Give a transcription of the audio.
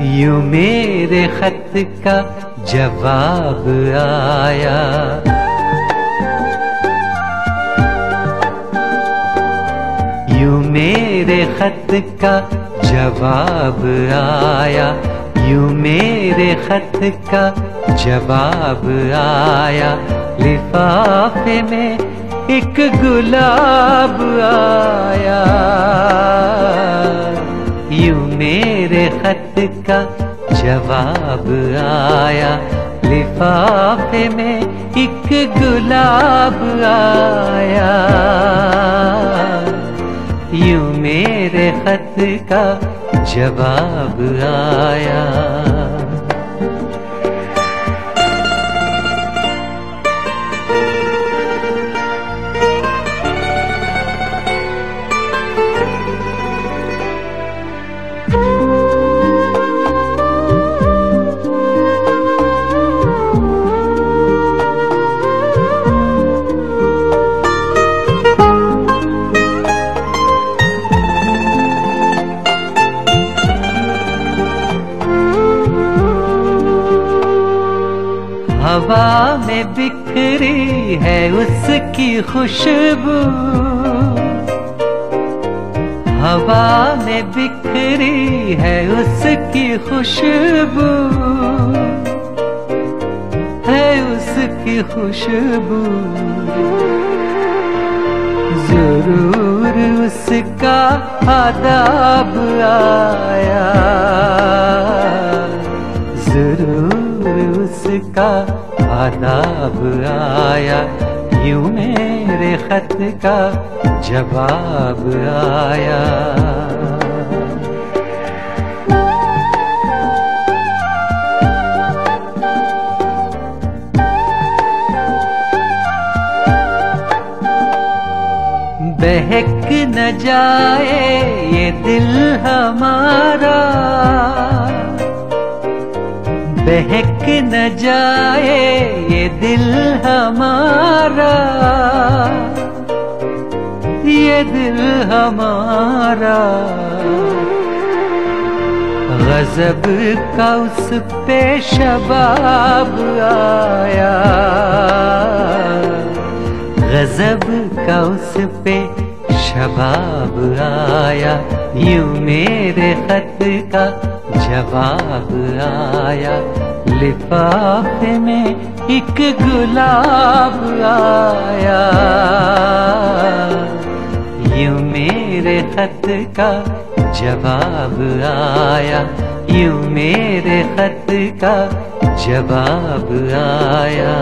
یوں میرے خط کا جواب آیا۔ یوں میرے خط کا جواب آیا۔ یوں میرے خط کا جواب آیا۔ لفافے میں ایک گلاب آیا۔ یوں میرے خط کا جواب آیا۔ لفافے میں ایک گلاب آیا۔ یوں میرے خط کا جواب آیا۔ ہوا میں بکھری ہے اس کی خوشبو۔ ہوا میں بکھری ہے اس کی خوشبو۔ ہے اس کی خوشبو۔ ضرور اس کا آداب آیا۔ ضرور اس کا آداب آیا یوں میرے خط کا جواب آیا۔ بہک نہ جائے یہ دل ہمارا۔ بہک نہ جائے یہ دل ہمارا۔ یہ دل ہمارا۔ غضب کا اس پہ شباب آیا۔ غضب کا اس پہ شباب آیا، یوں میرے خط کا جواب آیا۔ لفافے میں ایک گلاب آیا۔ یوں میرے خط کا جواب آیا۔ یوں میرے خط کا جواب آیا۔